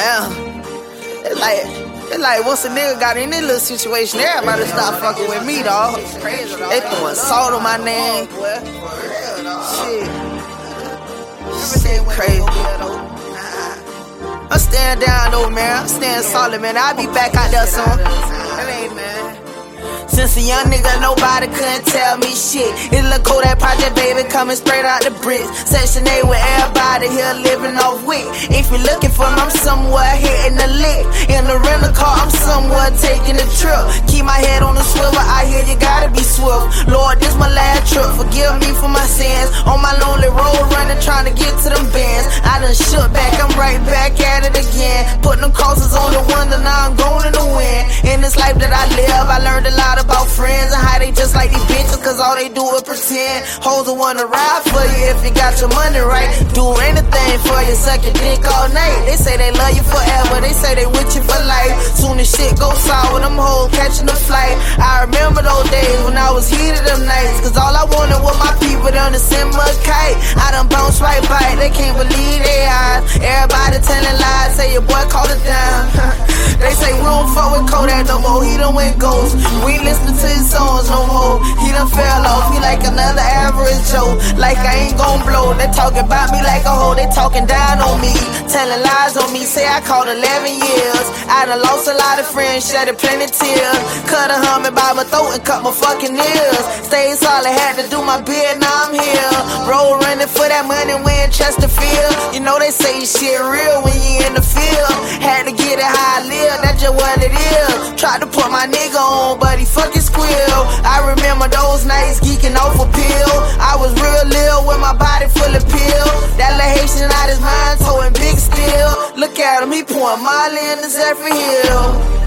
Damn. It's like, it's like once a nigga got in this little situation, everybody stop fucking with me, dog. They throwing salt on my name. Shit. Shit crazy. I'm staying down though, man. I'm staying solid, man. I'll be back out there soon. Since a young nigga, nobody couldn't tell me shit. It look cool, that project baby coming straight out the bricks. Section A with everybody here living off wit. If you're looking for me, I'm somewhere hitting the lick. In the rental car, I'm somewhere taking a trip. Keep my head on the swivel, I hear you gotta be swift. Lord, this my last trip, forgive me for my sins. On my all they do is pretend. Hoes will wanna ride for you if you got your money right. Do anything for you, suck your dick all night. They say they love you forever, they say they with you for life. Soon as shit goes sour, them hoes catching the flight. I remember those days when I was heated them nights, cause all I wanted was my people done to send a kite. I done bounced right by they can't believe their eyes. Everybody telling lies, say your boy called it down. They say we don't fuck with Kodak no more, he done went ghost. We listen to his songs no more. He done fell off, he like another average Joe. Like I ain't gon' blow. They talking about me like a hoe, they talking down on me. Telling lies on me, say I called 11 years. I done lost a lot of friends, shedded plenty tears. Cut a hummin' by my throat and cut my fucking ears. Stayed solid, had to do my bid, now I'm here. Roll running for that money when Chesterfield. You know they say shit real when you in the field. Had to get it how Tried to put my nigga on, but he fucking squeal. I remember those nights geeking off a pill. I was real lil with my body full of pill. That little Haitian out his mind, towing big steel. Look at him, he pouring Molly in the Zephyr Hill.